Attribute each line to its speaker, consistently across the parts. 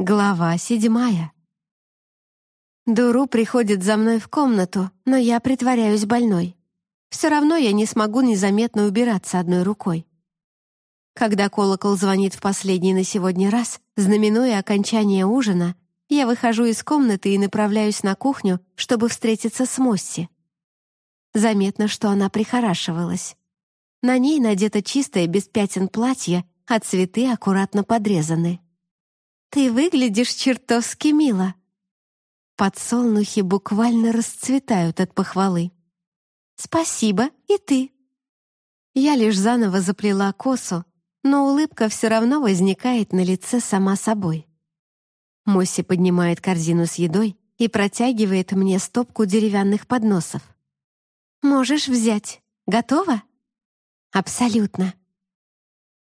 Speaker 1: Глава седьмая. Дуру приходит за мной в комнату, но я притворяюсь больной. Все равно я не смогу незаметно убираться одной рукой. Когда колокол звонит в последний на сегодня раз, знаменуя окончание ужина, я выхожу из комнаты и направляюсь на кухню, чтобы встретиться с Мосси. Заметно, что она прихорашивалась. На ней надето чистое без пятен платье, а цветы аккуратно подрезаны. «Ты выглядишь чертовски мило». Подсолнухи буквально расцветают от похвалы. «Спасибо, и ты». Я лишь заново заплела косу, но улыбка все равно возникает на лице сама собой. Мосси поднимает корзину с едой и протягивает мне стопку деревянных подносов. «Можешь взять. Готова?» «Абсолютно».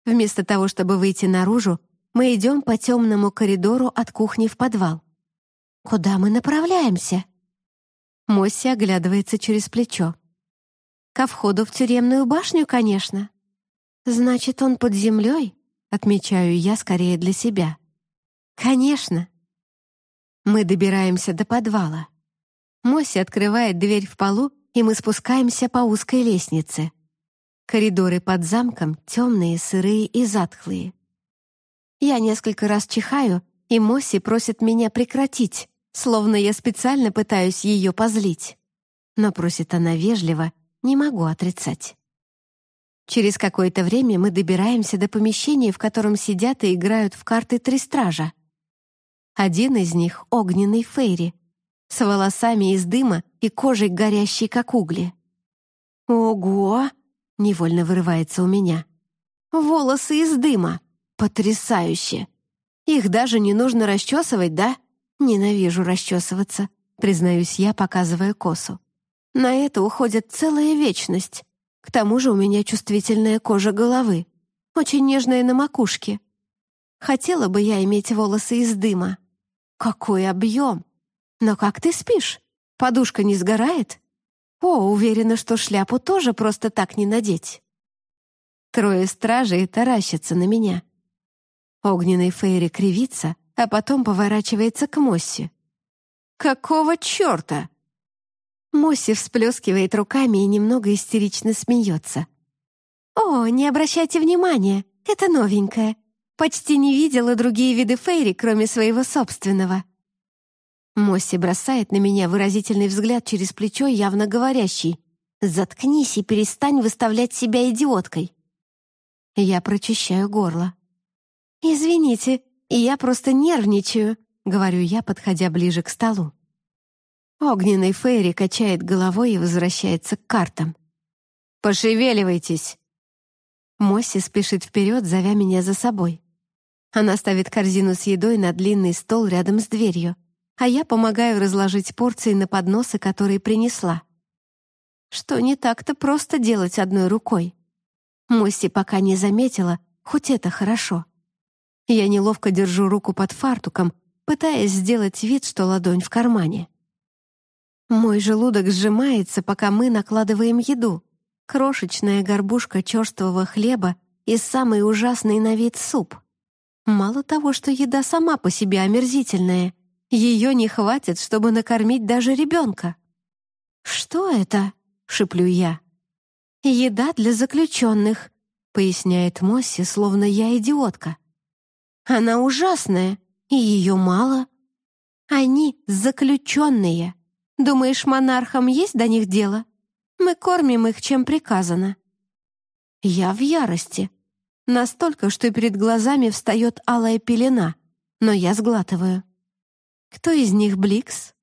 Speaker 1: Вместо того, чтобы выйти наружу, мы идем по темному коридору от кухни в подвал. Куда мы направляемся? Мосси оглядывается через плечо. Ко входу в тюремную башню, конечно. Значит, он под землей? Отмечаю я скорее для себя. Конечно. Мы добираемся до подвала. Мосси открывает дверь в полу, и мы спускаемся по узкой лестнице. Коридоры под замком темные, сырые и затхлые. Я несколько раз чихаю, и Мосси просит меня прекратить, словно я специально пытаюсь ее позлить. Но просит она вежливо, не могу отрицать. Через какое-то время мы добираемся до помещения, в котором сидят и играют в карты три стража. Один из них — огненный Фейри, с волосами из дыма и кожей горящей, как угли. «Ого!» — невольно вырывается у меня. «Волосы из дыма!» Потрясающе! Их даже не нужно расчесывать, да? Ненавижу расчесываться, признаюсь я, показывая косу. На это уходит целая вечность. К тому же у меня чувствительная кожа головы, очень нежная на макушке. Хотела бы я иметь волосы из дыма. Какой объем! Но как ты спишь? Подушка не сгорает? О, уверена, что шляпу тоже просто так не надеть. Трое стражей таращатся на меня. Огненный Фейри кривится, а потом поворачивается к Мосси. «Какого черта?» Мосси всплескивает руками и немного истерично смеется. «О, не обращайте внимания, это новенькое. Почти не видела другие виды Фейри, кроме своего собственного». Мосси бросает на меня выразительный взгляд через плечо, явно говорящий «Заткнись и перестань выставлять себя идиоткой». Я прочищаю горло. «Извините, я просто нервничаю», — говорю я, подходя ближе к столу. Огненный Фейри качает головой и возвращается к картам. «Пошевеливайтесь!» Мосси спешит вперед, зовя меня за собой. Она ставит корзину с едой на длинный стол рядом с дверью, а я помогаю разложить порции на подносы, которые принесла. Что не так-то просто делать одной рукой. Мосси пока не заметила, хоть это хорошо. Я неловко держу руку под фартуком, пытаясь сделать вид, что ладонь в кармане. Мой желудок сжимается, пока мы накладываем еду. Крошечная горбушка черствого хлеба и самый ужасный на вид суп. Мало того, что еда сама по себе омерзительная, ее не хватит, чтобы накормить даже ребенка. «Что это?» — шеплю я. «Еда для заключенных», — поясняет Мосси, словно я идиотка. Она ужасная, и ее мало. Они заключенные. Думаешь, монархам есть до них дело? Мы кормим их, чем приказано. Я в ярости. Настолько, что перед глазами встает алая пелена, но я сглатываю. Кто из них Бликс?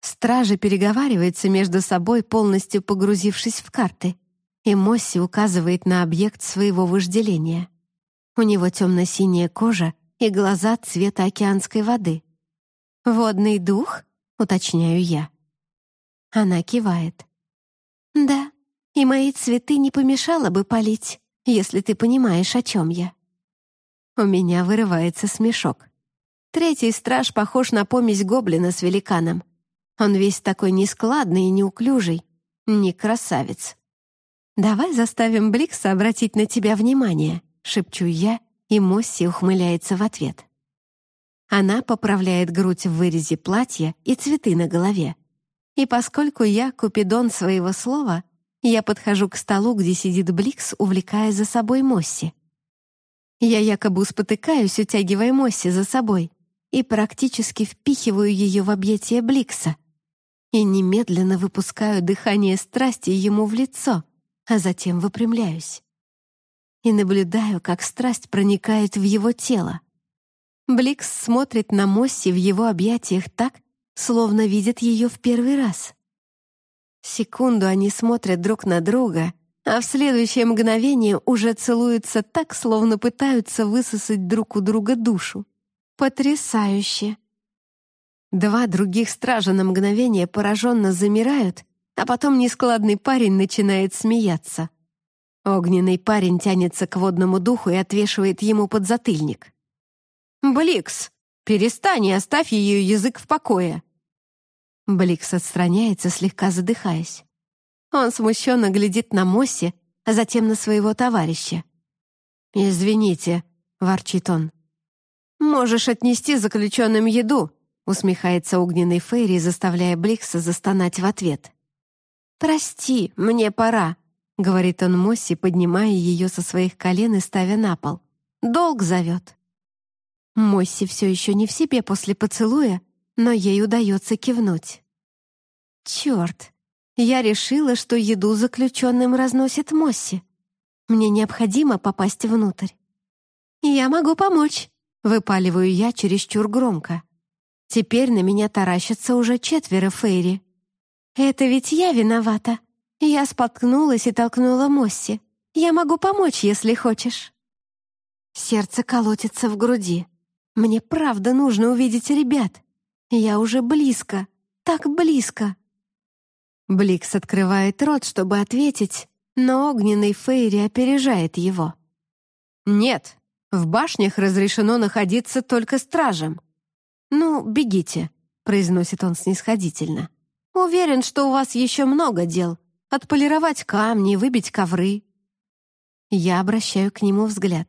Speaker 1: Стражи переговариваются между собой, полностью погрузившись в карты, и Мосси указывает на объект своего вожделения. У него темно-синяя кожа и глаза цвета океанской воды. «Водный дух?» — уточняю я. Она кивает. «Да, и мои цветы не помешало бы полить, если ты понимаешь, о чем я». У меня вырывается смешок. Третий страж похож на помесь гоблина с великаном. Он весь такой нескладный и неуклюжий, не красавец. Давай заставим Бликса обратить на тебя внимание. — шепчу я, и Мосси ухмыляется в ответ. Она поправляет грудь в вырезе платья и цветы на голове. И поскольку я купидон своего слова, я подхожу к столу, где сидит Бликс, увлекая за собой Мосси. Я якобы спотыкаюсь, утягивая Мосси за собой, и практически впихиваю ее в объятия Бликса. И немедленно выпускаю дыхание страсти ему в лицо, а затем выпрямляюсь. И наблюдаю, как страсть проникает в его тело. Бликс смотрит на Мосси в его объятиях так, словно видит ее в первый раз. Секунду они смотрят друг на друга, а в следующее мгновение уже целуются так, словно пытаются высосать друг у друга душу. Потрясающе! Два других стража на мгновение пораженно замирают, а потом нескладный парень начинает смеяться. Огненный парень тянется к водному духу и отвешивает ему подзатыльник. «Бликс, перестань и оставь ее язык в покое!» Бликс отстраняется, слегка задыхаясь. Он смущенно глядит на Мосси, а затем на своего товарища. «Извините», — ворчит он. «Можешь отнести заключенным еду», — усмехается огненный Фейри, заставляя Бликса застонать в ответ. «Прости, мне пора», — говорит он Мосси, поднимая ее со своих колен и ставя на пол. «Долг зовет». Мосси все еще не в себе после поцелуя, но ей удается кивнуть. Черт! Я решила, что еду заключенным разносит Мосси. Мне необходимо попасть внутрь. «Я могу помочь», — выпаливаю я чересчур громко. Теперь на меня таращатся уже четверо Фейри. «Это ведь я виновата. Я споткнулась и толкнула Мосси. Я могу помочь, если хочешь». Сердце колотится в груди. Мне правда нужно увидеть ребят. Я уже близко, так близко. Бликс открывает рот, чтобы ответить, но огненный Фейри опережает его. «Нет, в башнях разрешено находиться только стражам». «Ну, бегите», — произносит он снисходительно. «Уверен, что у вас еще много дел. Отполировать камни, выбить ковры». Я обращаю к нему взгляд.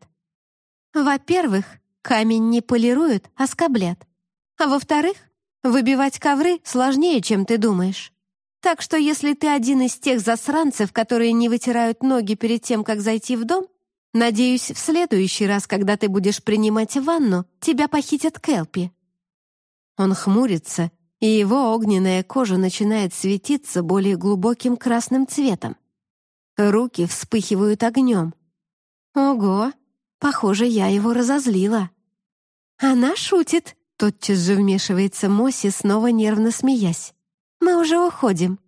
Speaker 1: «Во-первых, Камень не полируют, а скоблят. А во-вторых, выбивать ковры сложнее, чем ты думаешь. Так что если ты один из тех засранцев, которые не вытирают ноги перед тем, как зайти в дом, надеюсь, в следующий раз, когда ты будешь принимать ванну, тебя похитят Келпи». Он хмурится, и его огненная кожа начинает светиться более глубоким красным цветом. Руки вспыхивают огнем. «Ого, похоже, я его разозлила». «Она шутит», — тотчас же вмешивается Моси, снова нервно смеясь. «Мы уже уходим».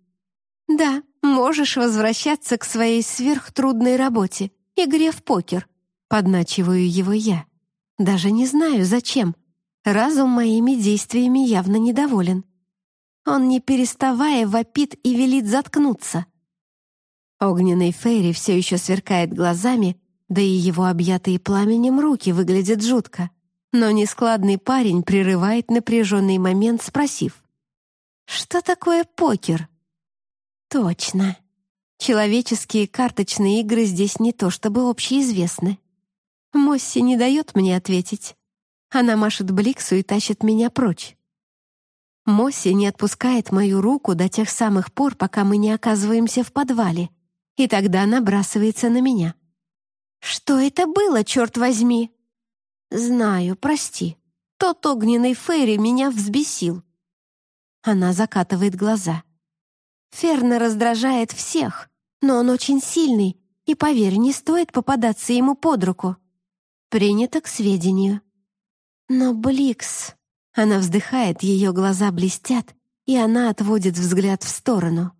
Speaker 1: «Да, можешь возвращаться к своей сверхтрудной работе, игре в покер», — подначиваю его я. «Даже не знаю, зачем. Разум моими действиями явно недоволен. Он, не переставая, вопит и велит заткнуться». Огненный Фейри все еще сверкает глазами, да и его объятые пламенем руки выглядят жутко. Но нескладный парень прерывает напряженный момент, спросив. «Что такое покер?» «Точно. Человеческие карточные игры здесь не то чтобы общеизвестны. Мосси не дает мне ответить. Она машет Бликсу и тащит меня прочь. Мосси не отпускает мою руку до тех самых пор, пока мы не оказываемся в подвале, и тогда набрасывается на меня. «Что это было, черт возьми?» «Знаю, прости. Тот огненный Фейри меня взбесил». Она закатывает глаза. Ферна раздражает всех, но он очень сильный, и, поверь, не стоит попадаться ему под руку. Принято к сведению. Но Бликс... Она вздыхает, ее глаза блестят, и она отводит взгляд в сторону.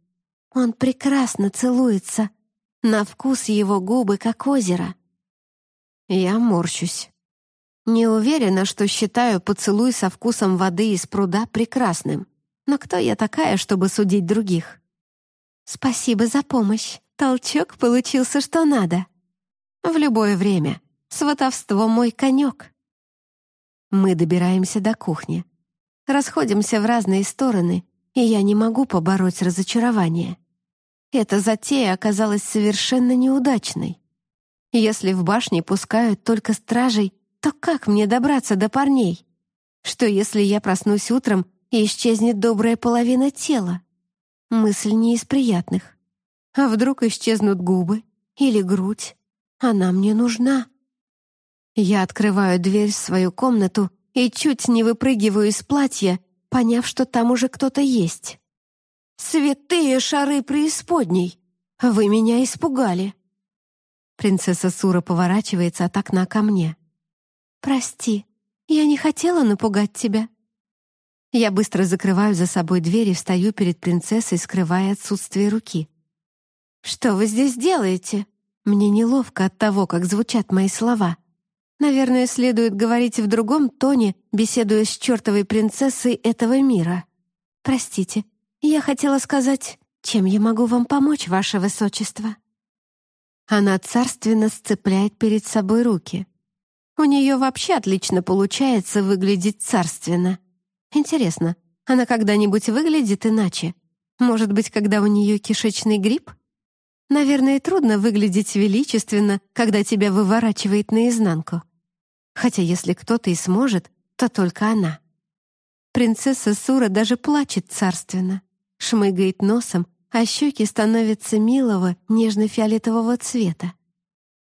Speaker 1: Он прекрасно целуется. На вкус его губы, как озеро. Я морщусь. Не уверена, что считаю поцелуй со вкусом воды из пруда прекрасным. Но кто я такая, чтобы судить других? Спасибо за помощь. Толчок получился что надо. В любое время. Сватовство мой конек. Мы добираемся до кухни. Расходимся в разные стороны, и я не могу побороть разочарование. Эта затея оказалась совершенно неудачной. Если в башне пускают только стражей, то как мне добраться до парней? Что если я проснусь утром и исчезнет добрая половина тела? Мысль не из приятных. А вдруг исчезнут губы или грудь? Она мне нужна. Я открываю дверь в свою комнату и чуть не выпрыгиваю из платья, поняв, что там уже кто-то есть. «Святые шары преисподней! Вы меня испугали!» Принцесса Сура поворачивается от окна ко мне. «Прости, я не хотела напугать тебя». Я быстро закрываю за собой дверь и встаю перед принцессой, скрывая отсутствие руки. «Что вы здесь делаете?» Мне неловко от того, как звучат мои слова. Наверное, следует говорить в другом тоне, беседуя с чертовой принцессой этого мира. Простите, я хотела сказать, чем я могу вам помочь, ваше высочество?» Она царственно сцепляет перед собой руки. У нее вообще отлично получается выглядеть царственно. Интересно, она когда-нибудь выглядит иначе? Может быть, когда у нее кишечный грипп? Наверное, трудно выглядеть величественно, когда тебя выворачивает наизнанку. Хотя если кто-то и сможет, то только она. Принцесса Сура даже плачет царственно, шмыгает носом, а щеки становятся милого, нежно-фиолетового цвета.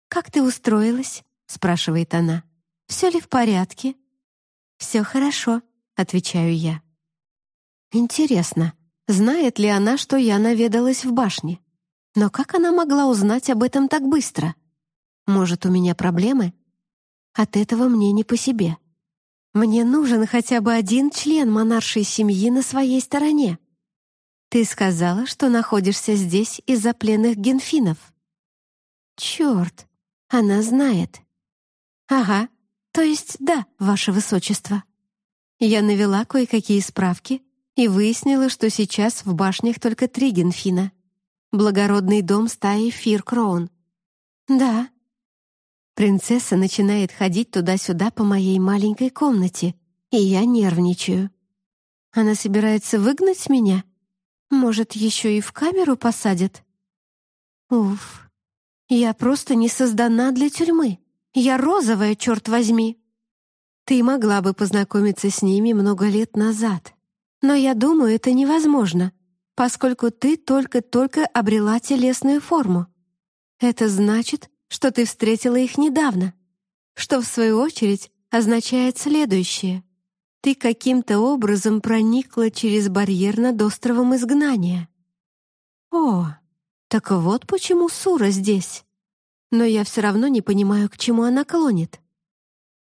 Speaker 1: «Как ты устроилась?» — спрашивает она. «Все ли в порядке?» «Все хорошо», — отвечаю я. Интересно, знает ли она, что я наведалась в башне? Но как она могла узнать об этом так быстро? Может, у меня проблемы? От этого мне не по себе. Мне нужен хотя бы один член монаршей семьи на своей стороне. Ты сказала, что находишься здесь из-за пленных генфинов. Черт, она знает. Ага, то есть да, ваше высочество. Я навела кое-какие справки и выяснила, что сейчас в башнях только три генфина благородный дом стаи Фиркроун. Да. Принцесса начинает ходить туда-сюда по моей маленькой комнате, и я нервничаю. Она собирается выгнать меня? Может, еще и в камеру посадят? Уф, я просто не создана для тюрьмы. Я розовая, черт возьми. Ты могла бы познакомиться с ними много лет назад. Но я думаю, это невозможно, поскольку ты только-только обрела телесную форму. Это значит, что ты встретила их недавно, что, в свою очередь, означает следующее. Ты каким-то образом проникла через барьер над островом изгнания. О, так вот почему Сура здесь. Но я все равно не понимаю, к чему она клонит.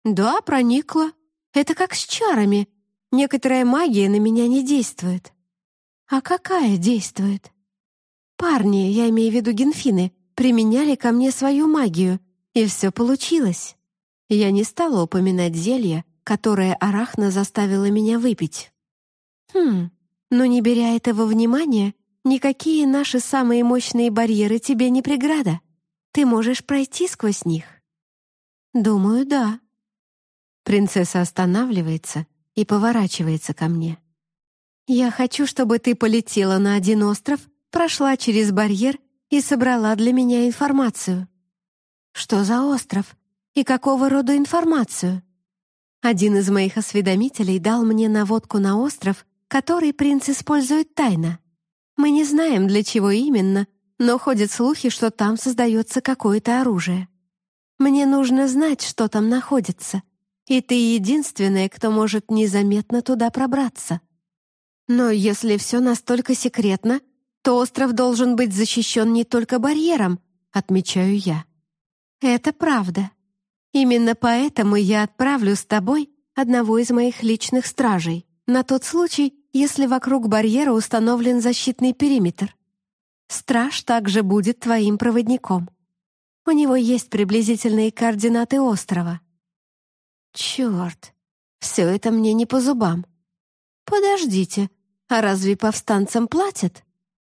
Speaker 1: Да, проникла. Это как с чарами. Некоторая магия на меня не действует. А какая действует? Парни, я имею в виду генфины, применяли ко мне свою магию, и все получилось. Я не стала упоминать зелье, которое Арахна заставила меня выпить. Хм, но не беря этого внимания, никакие наши самые мощные барьеры тебе не преграда. Ты можешь пройти сквозь них. Думаю, да. Принцесса останавливается и поворачивается ко мне. «Я хочу, чтобы ты полетела на один остров, прошла через барьер и собрала для меня информацию». «Что за остров? И какого рода информацию?» Один из моих осведомителей дал мне наводку на остров, который принц использует тайно. Мы не знаем, для чего именно, но ходят слухи, что там создается какое-то оружие. Мне нужно знать, что там находится, и ты единственная, кто может незаметно туда пробраться. Но если все настолько секретно, то остров должен быть защищен не только барьером, отмечаю я. Это правда. Именно поэтому я отправлю с тобой одного из моих личных стражей, на тот случай, если вокруг барьера установлен защитный периметр. Страж также будет твоим проводником. У него есть приблизительные координаты острова. Черт, все это мне не по зубам. «Подождите, а разве повстанцам платят?»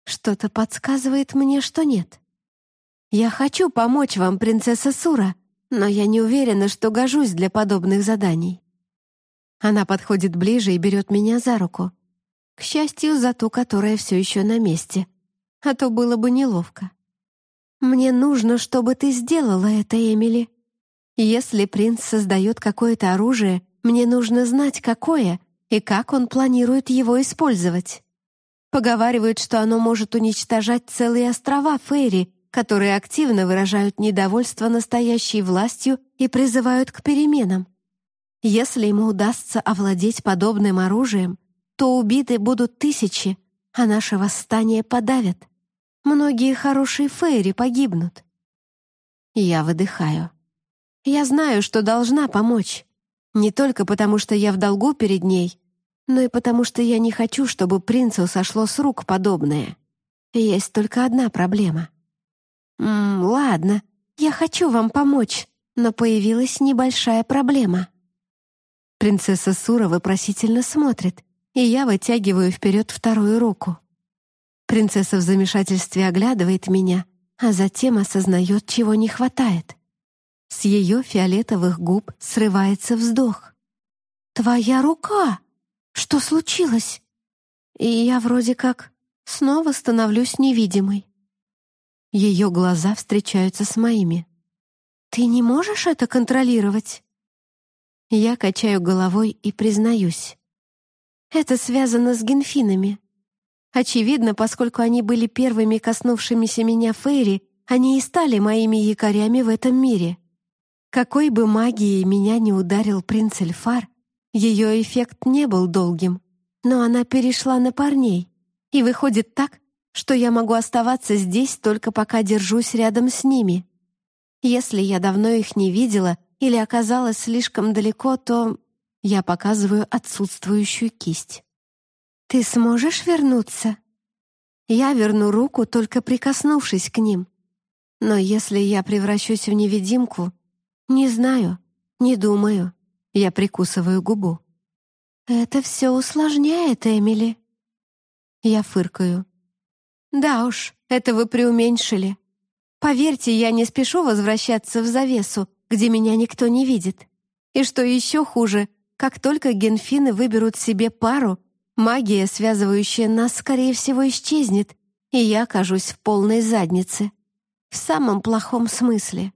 Speaker 1: Что-то подсказывает мне, что нет. «Я хочу помочь вам, принцесса Сура, но я не уверена, что гожусь для подобных заданий». Она подходит ближе и берет меня за руку. К счастью, за ту, которая все еще на месте. А то было бы неловко. «Мне нужно, чтобы ты сделала это, Эмили. Если принц создает какое-то оружие, Мне нужно знать, какое и как он планирует его использовать. Поговаривают, что оно может уничтожать целые острова Фейри, которые активно выражают недовольство настоящей властью и призывают к переменам. Если ему удастся овладеть подобным оружием, то убиты будут тысячи, а наше восстание подавят. Многие хорошие фейри погибнут. Я выдыхаю. Я знаю, что должна помочь. Не только потому, что я в долгу перед ней, но и потому, что я не хочу, чтобы принцу сошло с рук подобное. Есть только одна проблема. «М -м, «Ладно, я хочу вам помочь, но появилась небольшая проблема». Принцесса Сура вопросительно смотрит, и я вытягиваю вперед вторую руку. Принцесса в замешательстве оглядывает меня, а затем осознает, чего не хватает. С ее фиолетовых губ срывается вздох. «Твоя рука! Что случилось?» И я вроде как снова становлюсь невидимой. Ее глаза встречаются с моими. «Ты не можешь это контролировать?» Я качаю головой и признаюсь. Это связано с генфинами. Очевидно, поскольку они были первыми коснувшимися меня Фейри, они и стали моими якорями в этом мире. Какой бы магией меня не ударил принц Эльфар, ее эффект не был долгим, но она перешла на парней. И выходит так, что я могу оставаться здесь только пока держусь рядом с ними. Если я давно их не видела или оказалась слишком далеко, то я показываю отсутствующую кисть. «Ты сможешь вернуться?» Я верну руку, только прикоснувшись к ним. Но если я превращусь в невидимку, не знаю, не думаю. Я прикусываю губу. Это все усложняет, Эмили. Я фыркаю. Да уж, это вы преуменьшили. Поверьте, я не спешу возвращаться в завесу, где меня никто не видит. И что еще хуже, как только генфины выберут себе пару, магия, связывающая нас, скорее всего, исчезнет, и я окажусь в полной заднице. В самом плохом смысле.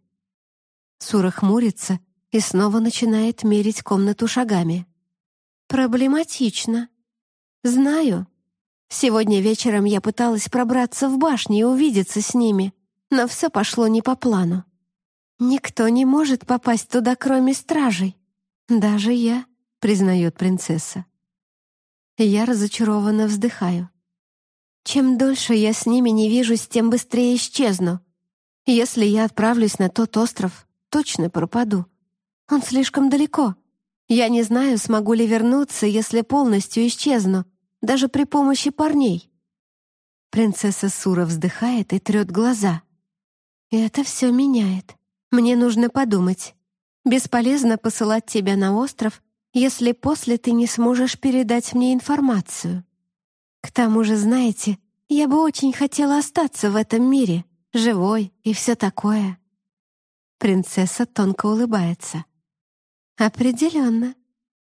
Speaker 1: Сура хмурится и снова начинает мерить комнату шагами. «Проблематично. Знаю. Сегодня вечером я пыталась пробраться в башню и увидеться с ними, но все пошло не по плану. Никто не может попасть туда, кроме стражей. Даже я», — признает принцесса. Я разочарованно вздыхаю. Чем дольше я с ними не вижусь, тем быстрее исчезну. Если я отправлюсь на тот остров, точно пропаду. Он слишком далеко. Я не знаю, смогу ли вернуться, если полностью исчезну, даже при помощи парней. Принцесса Сура вздыхает и трет глаза. Это все меняет. Мне нужно подумать. Бесполезно посылать тебя на остров, если после ты не сможешь передать мне информацию. К тому же, знаете, я бы очень хотела остаться в этом мире, живой и все такое. Принцесса тонко улыбается. «Определенно.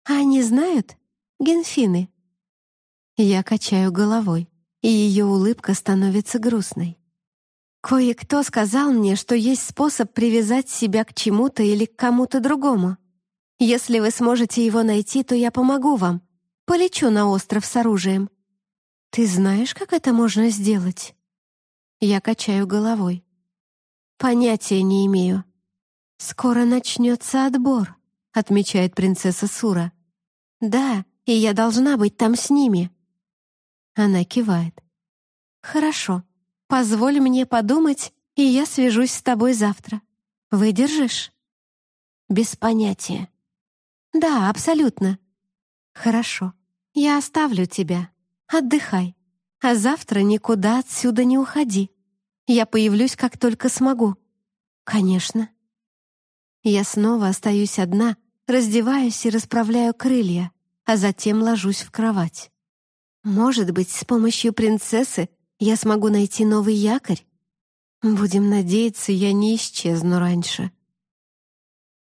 Speaker 1: А они знают? Генфины?» Я качаю головой, и ее улыбка становится грустной. «Кое-кто сказал мне, что есть способ привязать себя к чему-то или к кому-то другому. Если вы сможете его найти, то я помогу вам. Полечу на остров с оружием. Ты знаешь, как это можно сделать?» Я качаю головой. «Понятия не имею. «Скоро начнется отбор», — отмечает принцесса Сура. «Да, и я должна быть там с ними». Она кивает. «Хорошо. Позволь мне подумать, и я свяжусь с тобой завтра. Выдержишь?» «Без понятия». «Да, абсолютно». «Хорошо. Я оставлю тебя. Отдыхай. А завтра никуда отсюда не уходи. Я появлюсь, как только смогу». «Конечно». Я снова остаюсь одна, раздеваюсь и расправляю крылья, а затем ложусь в кровать. Может быть, с помощью принцессы я смогу найти новый якорь? Будем надеяться, я не исчезну раньше.